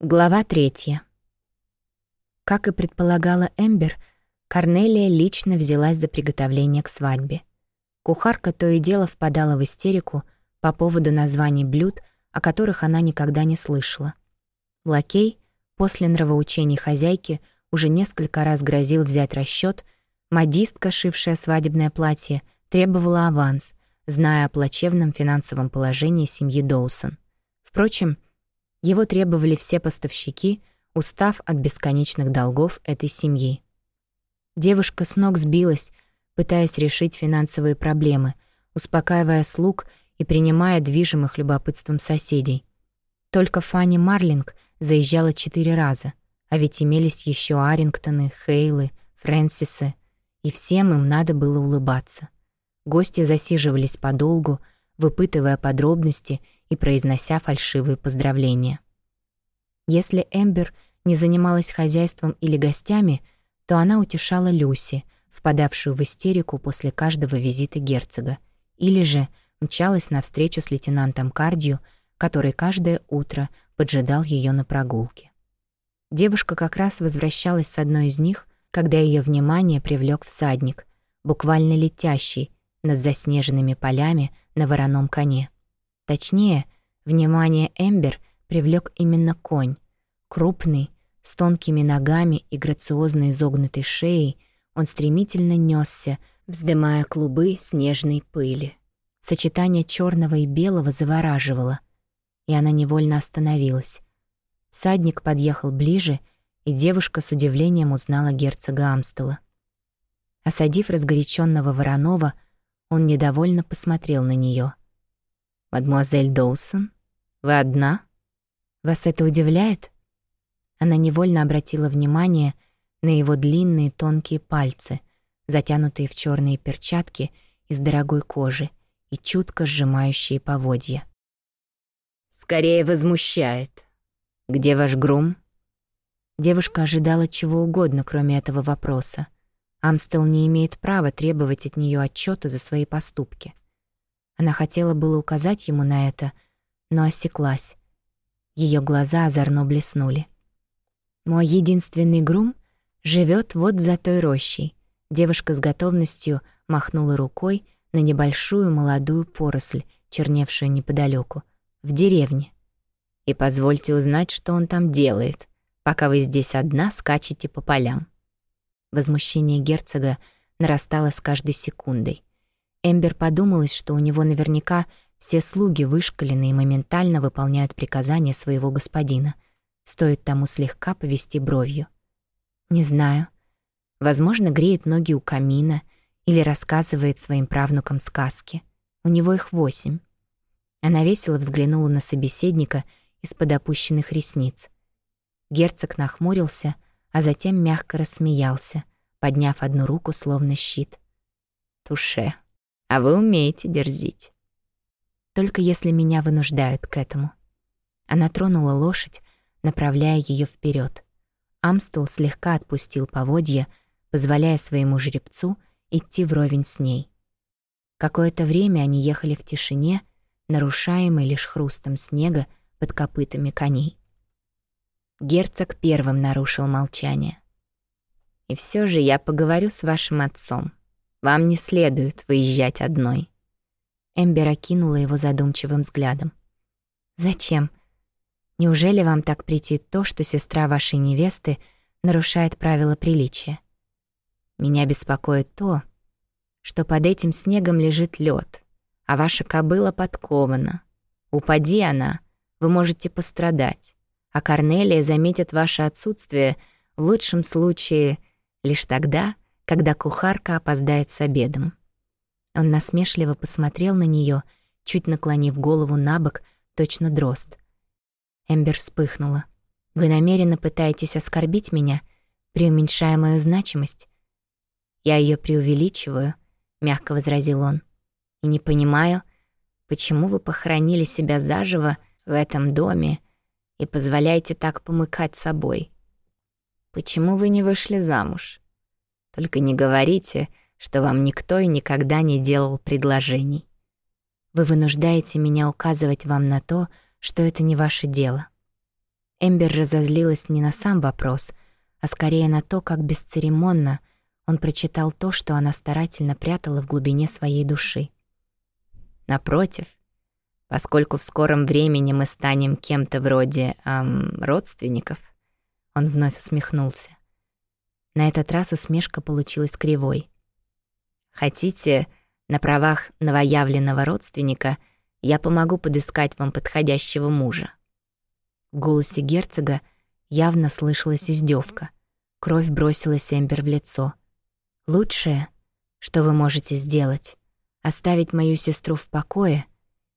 Глава третья. Как и предполагала Эмбер, Корнелия лично взялась за приготовление к свадьбе. Кухарка то и дело впадала в истерику по поводу названий блюд, о которых она никогда не слышала. Лакей, после нравоучений хозяйки, уже несколько раз грозил взять расчет. модистка, шившая свадебное платье, требовала аванс, зная о плачевном финансовом положении семьи Доусон. Впрочем, его требовали все поставщики, устав от бесконечных долгов этой семьи. Девушка с ног сбилась, пытаясь решить финансовые проблемы, успокаивая слуг и принимая движимых любопытством соседей. Только Фанни Марлинг заезжала четыре раза, а ведь имелись еще Арингтоны, Хейлы, Фрэнсисы, и всем им надо было улыбаться. Гости засиживались подолгу, выпытывая подробности и произнося фальшивые поздравления. Если Эмбер не занималась хозяйством или гостями, то она утешала Люси, впадавшую в истерику после каждого визита герцога, или же мчалась на встречу с лейтенантом Кардию, который каждое утро поджидал ее на прогулке. Девушка как раз возвращалась с одной из них, когда ее внимание привлек всадник, буквально летящий над заснеженными полями на вороном коне. Точнее, внимание Эмбер привлек именно конь. Крупный, с тонкими ногами и грациозно изогнутой шеей, он стремительно несся, вздымая клубы снежной пыли. Сочетание черного и белого завораживало, и она невольно остановилась. Садник подъехал ближе, и девушка с удивлением узнала герцога Амстела. Осадив разгоряченного Воронова, он недовольно посмотрел на нее. «Мадемуазель Доусон, вы одна? Вас это удивляет?» Она невольно обратила внимание на его длинные тонкие пальцы, затянутые в черные перчатки из дорогой кожи и чутко сжимающие поводья. «Скорее возмущает. Где ваш грум?» Девушка ожидала чего угодно, кроме этого вопроса. Амстел не имеет права требовать от нее отчета за свои поступки. Она хотела было указать ему на это, но осеклась. Ее глаза озорно блеснули. «Мой единственный грум живет вот за той рощей». Девушка с готовностью махнула рукой на небольшую молодую поросль, черневшую неподалеку, в деревне. «И позвольте узнать, что он там делает, пока вы здесь одна скачете по полям». Возмущение герцога нарастало с каждой секундой. Эмбер подумалось, что у него наверняка все слуги вышкалены и моментально выполняют приказания своего господина. Стоит тому слегка повести бровью. Не знаю. Возможно, греет ноги у камина или рассказывает своим правнукам сказки. У него их восемь. Она весело взглянула на собеседника из-под опущенных ресниц. Герцог нахмурился, а затем мягко рассмеялся, подняв одну руку словно щит. «Туше», а вы умеете дерзить. Только если меня вынуждают к этому. Она тронула лошадь, направляя ее вперед. Амстел слегка отпустил поводья, позволяя своему жеребцу идти вровень с ней. Какое-то время они ехали в тишине, нарушаемой лишь хрустом снега под копытами коней. Герцог первым нарушил молчание. «И все же я поговорю с вашим отцом. Вам не следует выезжать одной». Эмбер окинула его задумчивым взглядом. «Зачем? Неужели вам так претит то, что сестра вашей невесты нарушает правила приличия? Меня беспокоит то, что под этим снегом лежит лед, а ваша кобыла подкована. Упади она, вы можете пострадать, а Корнелия заметит ваше отсутствие в лучшем случае лишь тогда, когда кухарка опоздает с обедом. Он насмешливо посмотрел на нее, чуть наклонив голову на бок, точно дрозд. Эмбер вспыхнула. «Вы намеренно пытаетесь оскорбить меня, преуменьшая мою значимость?» «Я ее преувеличиваю», — мягко возразил он. «И не понимаю, почему вы похоронили себя заживо в этом доме и позволяете так помыкать собой. Почему вы не вышли замуж?» Только не говорите, что вам никто и никогда не делал предложений. Вы вынуждаете меня указывать вам на то, что это не ваше дело. Эмбер разозлилась не на сам вопрос, а скорее на то, как бесцеремонно он прочитал то, что она старательно прятала в глубине своей души. Напротив, поскольку в скором времени мы станем кем-то вроде эм, родственников, он вновь усмехнулся. На этот раз усмешка получилась кривой. Хотите, на правах новоявленного родственника я помогу подыскать вам подходящего мужа. В голосе герцога явно слышалась издевка. Кровь бросилась Эмбер в лицо. «Лучшее, что вы можете сделать, оставить мою сестру в покое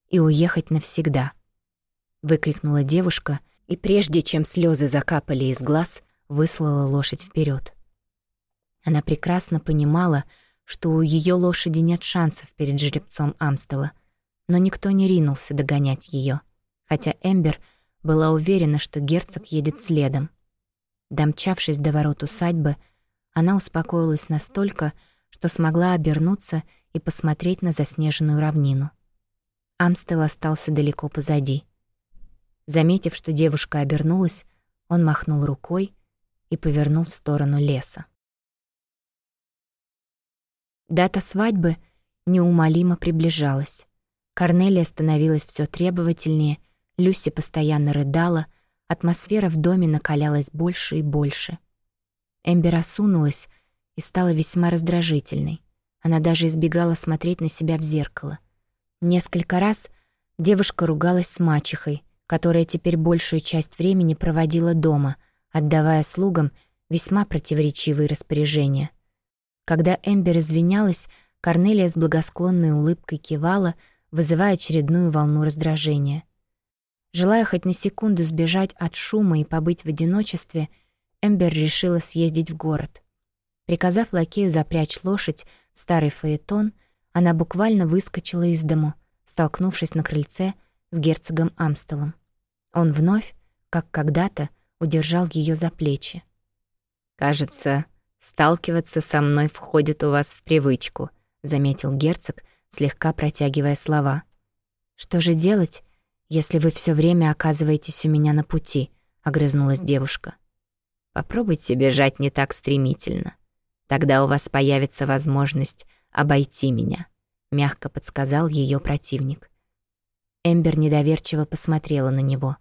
и уехать навсегда», — выкрикнула девушка, и прежде чем слезы закапали из глаз, выслала лошадь вперед. Она прекрасно понимала, что у ее лошади нет шансов перед жеребцом Амстела, но никто не ринулся догонять ее, хотя Эмбер — была уверена, что герцог едет следом. Домчавшись до ворот усадьбы, она успокоилась настолько, что смогла обернуться и посмотреть на заснеженную равнину. Амстел остался далеко позади. Заметив, что девушка обернулась, он махнул рукой и повернул в сторону леса. Дата свадьбы неумолимо приближалась. Корнелия становилась все требовательнее — Люси постоянно рыдала, атмосфера в доме накалялась больше и больше. Эмбер осунулась и стала весьма раздражительной. Она даже избегала смотреть на себя в зеркало. Несколько раз девушка ругалась с мачехой, которая теперь большую часть времени проводила дома, отдавая слугам весьма противоречивые распоряжения. Когда Эмбер извинялась, Корнелия с благосклонной улыбкой кивала, вызывая очередную волну раздражения — Желая хоть на секунду сбежать от шума и побыть в одиночестве, Эмбер решила съездить в город. Приказав лакею запрячь лошадь в старый фаэтон, она буквально выскочила из дому, столкнувшись на крыльце с герцогом Амстелом. Он вновь, как когда-то, удержал ее за плечи. «Кажется, сталкиваться со мной входит у вас в привычку», — заметил герцог, слегка протягивая слова. «Что же делать, «Если вы все время оказываетесь у меня на пути», — огрызнулась девушка. «Попробуйте бежать не так стремительно. Тогда у вас появится возможность обойти меня», — мягко подсказал ее противник. Эмбер недоверчиво посмотрела на него.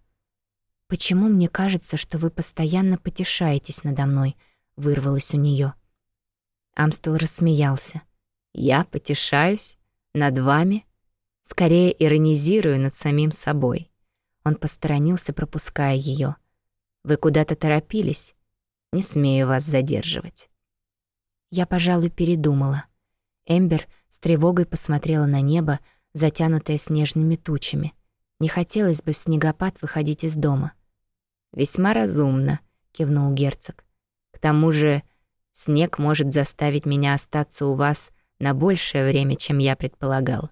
«Почему мне кажется, что вы постоянно потешаетесь надо мной?» — вырвалось у нее. Амстел рассмеялся. «Я потешаюсь? Над вами?» Скорее иронизирую над самим собой. Он посторонился, пропуская ее. «Вы куда-то торопились? Не смею вас задерживать». Я, пожалуй, передумала. Эмбер с тревогой посмотрела на небо, затянутое снежными тучами. Не хотелось бы в снегопад выходить из дома. «Весьма разумно», — кивнул герцог. «К тому же снег может заставить меня остаться у вас на большее время, чем я предполагал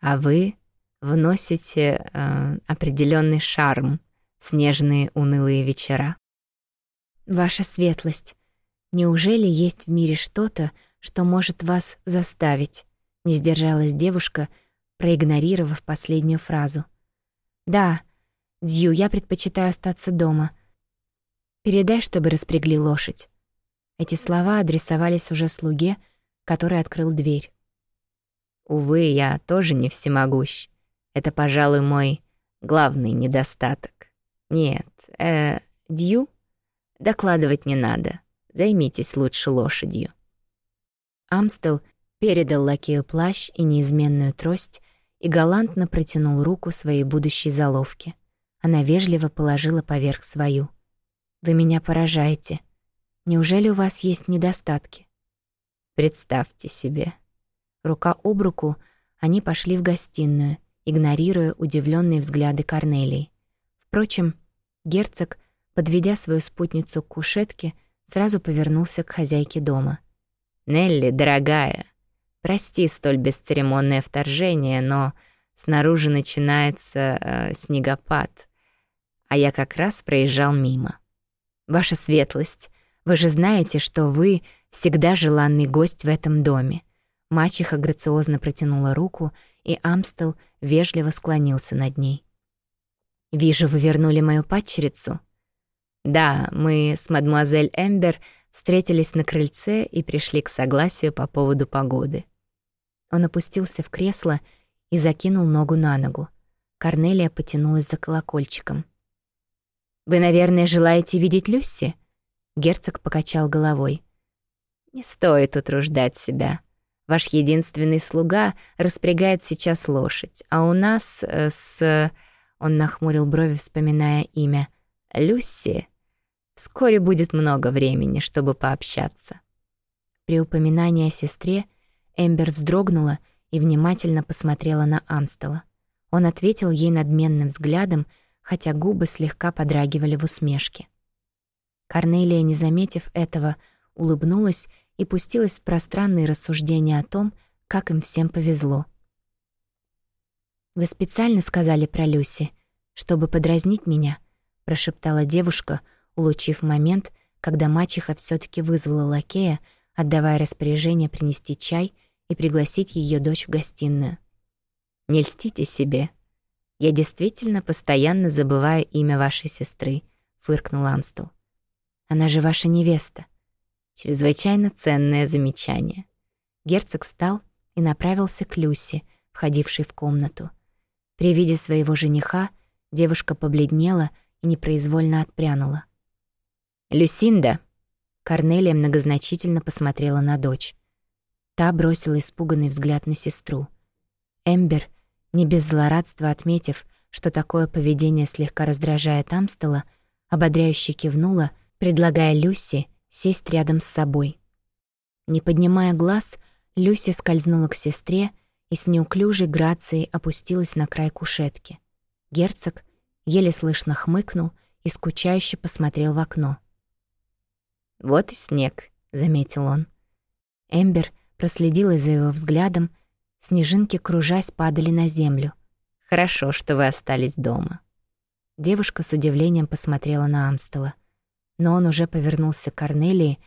а вы вносите э, определенный шарм в снежные унылые вечера. Ваша светлость, неужели есть в мире что-то, что может вас заставить? Не сдержалась девушка, проигнорировав последнюю фразу. Да, Дью, я предпочитаю остаться дома. Передай, чтобы распрягли лошадь. Эти слова адресовались уже слуге, который открыл дверь. Увы, я тоже не всемогущ. Это, пожалуй, мой главный недостаток. Нет, э, Дью? Докладывать не надо. Займитесь лучше лошадью. Амстел передал лакею плащ и неизменную трость и галантно протянул руку своей будущей заловке. Она вежливо положила поверх свою. «Вы меня поражаете. Неужели у вас есть недостатки?» «Представьте себе», Рука об руку они пошли в гостиную, игнорируя удивленные взгляды Корнелии. Впрочем, герцог, подведя свою спутницу к кушетке, сразу повернулся к хозяйке дома. «Нелли, дорогая, прости столь бесцеремонное вторжение, но снаружи начинается э, снегопад, а я как раз проезжал мимо. Ваша светлость, вы же знаете, что вы всегда желанный гость в этом доме. Мачеха грациозно протянула руку, и Амстел вежливо склонился над ней. «Вижу, вы вернули мою падчерицу». «Да, мы с мадемуазель Эмбер встретились на крыльце и пришли к согласию по поводу погоды». Он опустился в кресло и закинул ногу на ногу. Корнелия потянулась за колокольчиком. «Вы, наверное, желаете видеть Люси?» Герцог покачал головой. «Не стоит утруждать себя. Ваш единственный слуга распрягает сейчас лошадь, а у нас э, с...» Он нахмурил брови, вспоминая имя. «Люси. Вскоре будет много времени, чтобы пообщаться». При упоминании о сестре Эмбер вздрогнула и внимательно посмотрела на Амстела. Он ответил ей надменным взглядом, хотя губы слегка подрагивали в усмешке. Корнелия, не заметив этого, улыбнулась и пустилась в пространные рассуждения о том, как им всем повезло. «Вы специально сказали про Люси, чтобы подразнить меня?» — прошептала девушка, улучив момент, когда мачеха все таки вызвала лакея, отдавая распоряжение принести чай и пригласить ее дочь в гостиную. «Не льстите себе», «Я действительно постоянно забываю имя вашей сестры», — фыркнул Амстел. «Она же ваша невеста». Чрезвычайно ценное замечание. Герцог встал и направился к Люси, входившей в комнату. При виде своего жениха девушка побледнела и непроизвольно отпрянула. «Люсинда!» Корнелия многозначительно посмотрела на дочь. Та бросила испуганный взгляд на сестру. Эмбер — не без злорадства отметив, что такое поведение слегка раздражает Амстела, ободряюще кивнула, предлагая Люси сесть рядом с собой. Не поднимая глаз, Люси скользнула к сестре и с неуклюжей грацией опустилась на край кушетки. Герцог еле слышно хмыкнул и скучающе посмотрел в окно. «Вот и снег», — заметил он. Эмбер проследила за его взглядом Снежинки, кружась, падали на землю. «Хорошо, что вы остались дома». Девушка с удивлением посмотрела на Амстела. Но он уже повернулся к Корнелии,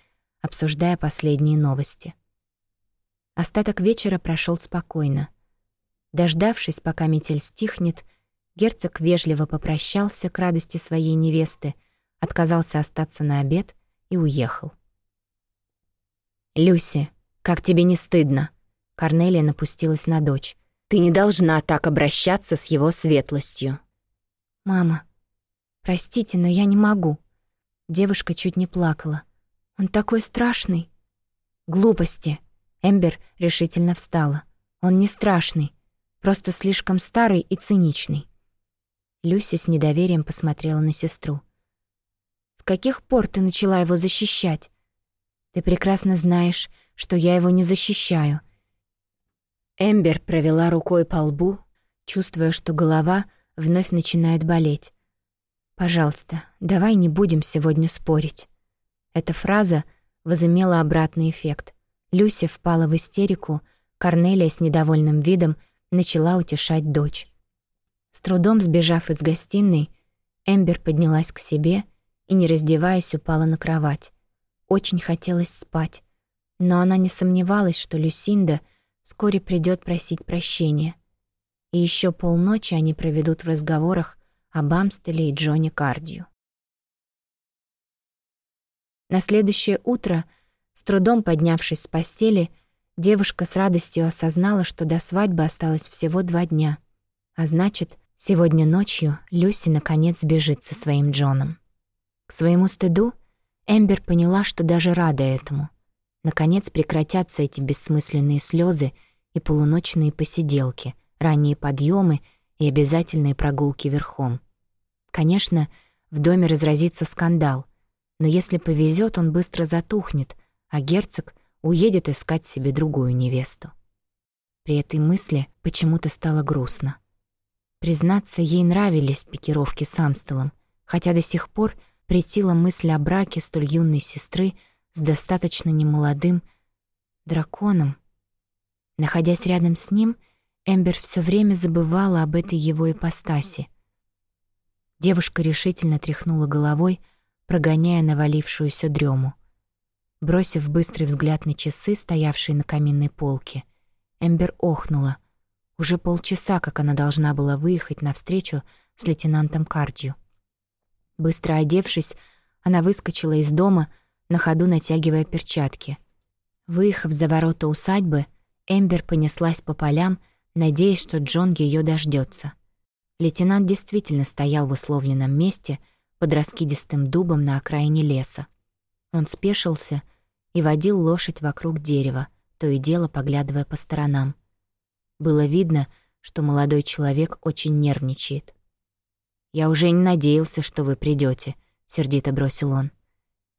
обсуждая последние новости. Остаток вечера прошел спокойно. Дождавшись, пока метель стихнет, герцог вежливо попрощался к радости своей невесты, отказался остаться на обед и уехал. «Люси, как тебе не стыдно?» Корнелия напустилась на дочь. «Ты не должна так обращаться с его светлостью». «Мама, простите, но я не могу». Девушка чуть не плакала. «Он такой страшный». «Глупости». Эмбер решительно встала. «Он не страшный, просто слишком старый и циничный». Люси с недоверием посмотрела на сестру. «С каких пор ты начала его защищать? Ты прекрасно знаешь, что я его не защищаю. Эмбер провела рукой по лбу, чувствуя, что голова вновь начинает болеть. «Пожалуйста, давай не будем сегодня спорить». Эта фраза возымела обратный эффект. Люся впала в истерику, Корнелия с недовольным видом начала утешать дочь. С трудом сбежав из гостиной, Эмбер поднялась к себе и, не раздеваясь, упала на кровать. Очень хотелось спать, но она не сомневалась, что Люсинда — вскоре придет просить прощения. И еще полночи они проведут в разговорах об Амстеле и Джоне Кардию. На следующее утро, с трудом поднявшись с постели, девушка с радостью осознала, что до свадьбы осталось всего два дня. А значит, сегодня ночью Люси наконец сбежит со своим Джоном. К своему стыду Эмбер поняла, что даже рада этому — Наконец прекратятся эти бессмысленные слезы и полуночные посиделки, ранние подъемы и обязательные прогулки верхом. Конечно, в доме разразится скандал, но если повезет, он быстро затухнет, а герцог уедет искать себе другую невесту. При этой мысли почему-то стало грустно. Признаться, ей нравились пикировки с Амстелом, хотя до сих пор претила мысль о браке столь юной сестры — с достаточно немолодым драконом. Находясь рядом с ним, Эмбер все время забывала об этой его ипостаси. Девушка решительно тряхнула головой, прогоняя навалившуюся дрему. Бросив быстрый взгляд на часы, стоявшие на каминной полке, Эмбер охнула. Уже полчаса, как она должна была выехать навстречу с лейтенантом Кардью. Быстро одевшись, она выскочила из дома, на ходу натягивая перчатки. Выехав за ворота усадьбы, Эмбер понеслась по полям, надеясь, что Джон ее дождется. Лейтенант действительно стоял в условленном месте под раскидистым дубом на окраине леса. Он спешился и водил лошадь вокруг дерева, то и дело поглядывая по сторонам. Было видно, что молодой человек очень нервничает. «Я уже не надеялся, что вы придете, сердито бросил он.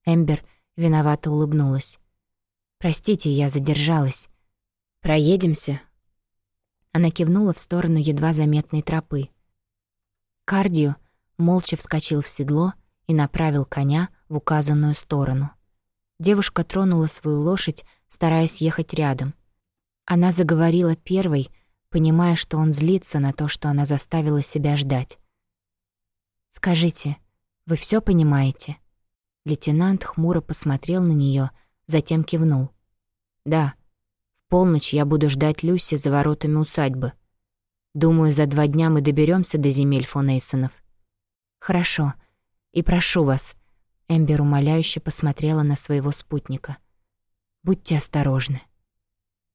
Эмбер виновато улыбнулась. «Простите, я задержалась. Проедемся?» Она кивнула в сторону едва заметной тропы. Кардио молча вскочил в седло и направил коня в указанную сторону. Девушка тронула свою лошадь, стараясь ехать рядом. Она заговорила первой, понимая, что он злится на то, что она заставила себя ждать. «Скажите, вы все понимаете?» Лейтенант хмуро посмотрел на нее, затем кивнул. «Да, в полночь я буду ждать Люси за воротами усадьбы. Думаю, за два дня мы доберемся до земель фон Эйсонов». «Хорошо. И прошу вас, Эмбер умоляюще посмотрела на своего спутника. «Будьте осторожны».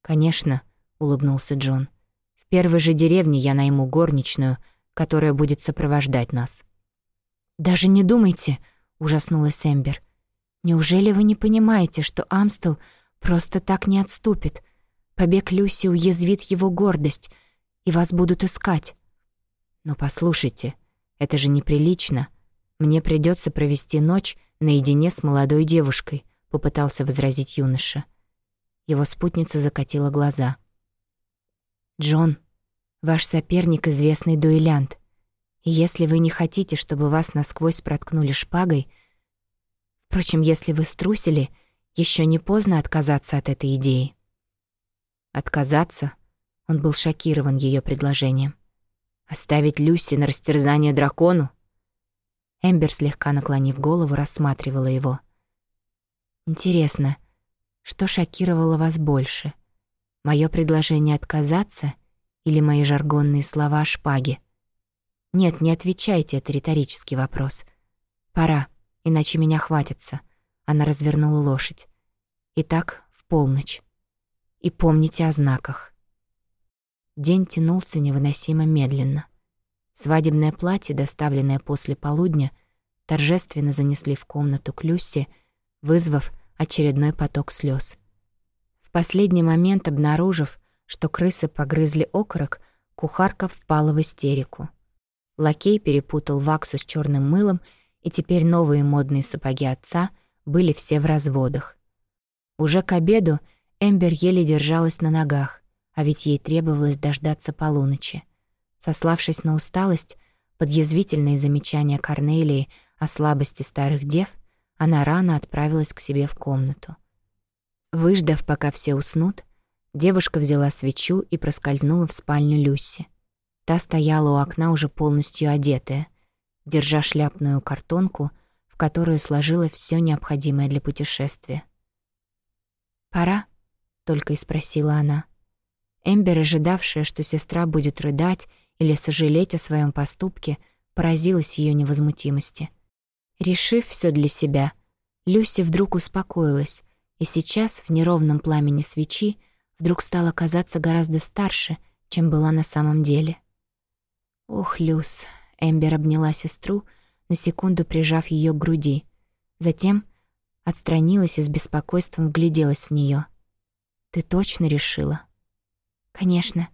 «Конечно», — улыбнулся Джон. «В первой же деревне я найму горничную, которая будет сопровождать нас». «Даже не думайте», — ужаснулась Эмбер. «Неужели вы не понимаете, что Амстел просто так не отступит? Побег Люси уязвит его гордость, и вас будут искать». «Но послушайте, это же неприлично. Мне придется провести ночь наедине с молодой девушкой», — попытался возразить юноша. Его спутница закатила глаза. «Джон, ваш соперник — известный дуэлянт. Если вы не хотите, чтобы вас насквозь проткнули шпагой... Впрочем, если вы струсили, еще не поздно отказаться от этой идеи». «Отказаться?» — он был шокирован ее предложением. «Оставить Люси на растерзание дракону?» Эмбер, слегка наклонив голову, рассматривала его. «Интересно, что шокировало вас больше? Мое предложение отказаться или мои жаргонные слова о шпаге? Нет, не отвечайте, это риторический вопрос. Пора, иначе меня хватится». Она развернула лошадь. «Итак, в полночь. И помните о знаках». День тянулся невыносимо медленно. Свадебное платье, доставленное после полудня, торжественно занесли в комнату к Люсе, вызвав очередной поток слез. В последний момент, обнаружив, что крысы погрызли окорок, кухарка впала в истерику. Лакей перепутал ваксу с черным мылом, и теперь новые модные сапоги отца были все в разводах. Уже к обеду Эмбер еле держалась на ногах, а ведь ей требовалось дождаться полуночи. Сославшись на усталость, под язвительные замечания Корнелии о слабости старых дев, она рано отправилась к себе в комнату. Выждав, пока все уснут, девушка взяла свечу и проскользнула в спальню Люси. Та стояла у окна уже полностью одетая, держа шляпную картонку, в которую сложила все необходимое для путешествия. «Пора?» — только и спросила она. Эмбер, ожидавшая, что сестра будет рыдать или сожалеть о своем поступке, поразилась ее невозмутимости. Решив все для себя, Люси вдруг успокоилась, и сейчас в неровном пламени свечи вдруг стала казаться гораздо старше, чем была на самом деле. «Ох, Люс!» — Эмбер обняла сестру, на секунду прижав ее к груди. Затем отстранилась и с беспокойством вгляделась в нее. «Ты точно решила?» «Конечно.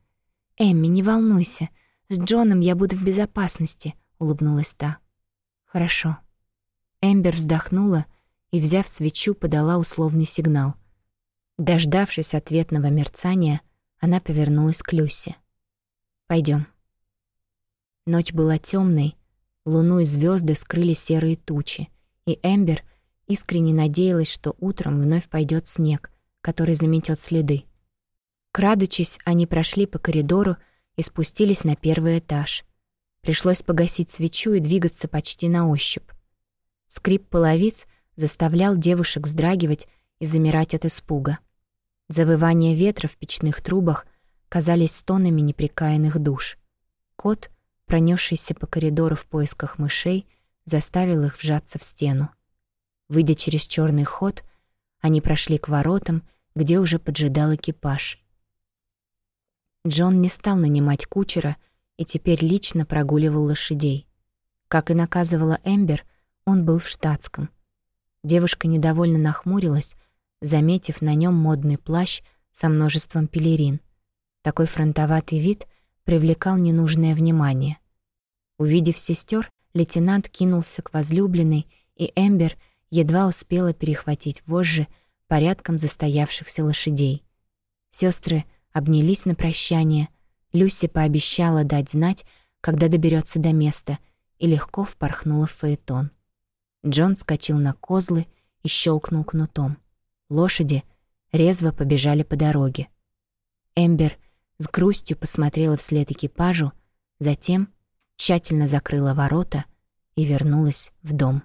Эмми, не волнуйся. С Джоном я буду в безопасности», — улыбнулась та. «Хорошо». Эмбер вздохнула и, взяв свечу, подала условный сигнал. Дождавшись ответного мерцания, она повернулась к Люсе. Пойдем. Ночь была темной, луну и звезды скрыли серые тучи, и Эмбер искренне надеялась, что утром вновь пойдет снег, который заметет следы. Крадучись, они прошли по коридору и спустились на первый этаж. Пришлось погасить свечу и двигаться почти на ощупь. Скрип половиц заставлял девушек вздрагивать и замирать от испуга. Завывание ветра в печных трубах казались стонами неприкаянных душ. Кот, пронесшийся по коридору в поисках мышей, заставил их вжаться в стену. Выйдя через черный ход, они прошли к воротам, где уже поджидал экипаж. Джон не стал нанимать кучера и теперь лично прогуливал лошадей. Как и наказывала Эмбер, он был в штатском. Девушка недовольно нахмурилась, заметив на нем модный плащ со множеством пелерин. Такой фронтоватый вид привлекал ненужное внимание. Увидев сестер, лейтенант кинулся к возлюбленной, и Эмбер едва успела перехватить вожжи порядком застоявшихся лошадей. Сестры обнялись на прощание, Люси пообещала дать знать, когда доберется до места, и легко впорхнула в фаэтон. Джон скочил на козлы и щелкнул кнутом. Лошади резво побежали по дороге. Эмбер с грустью посмотрела вслед экипажу, затем тщательно закрыла ворота и вернулась в дом.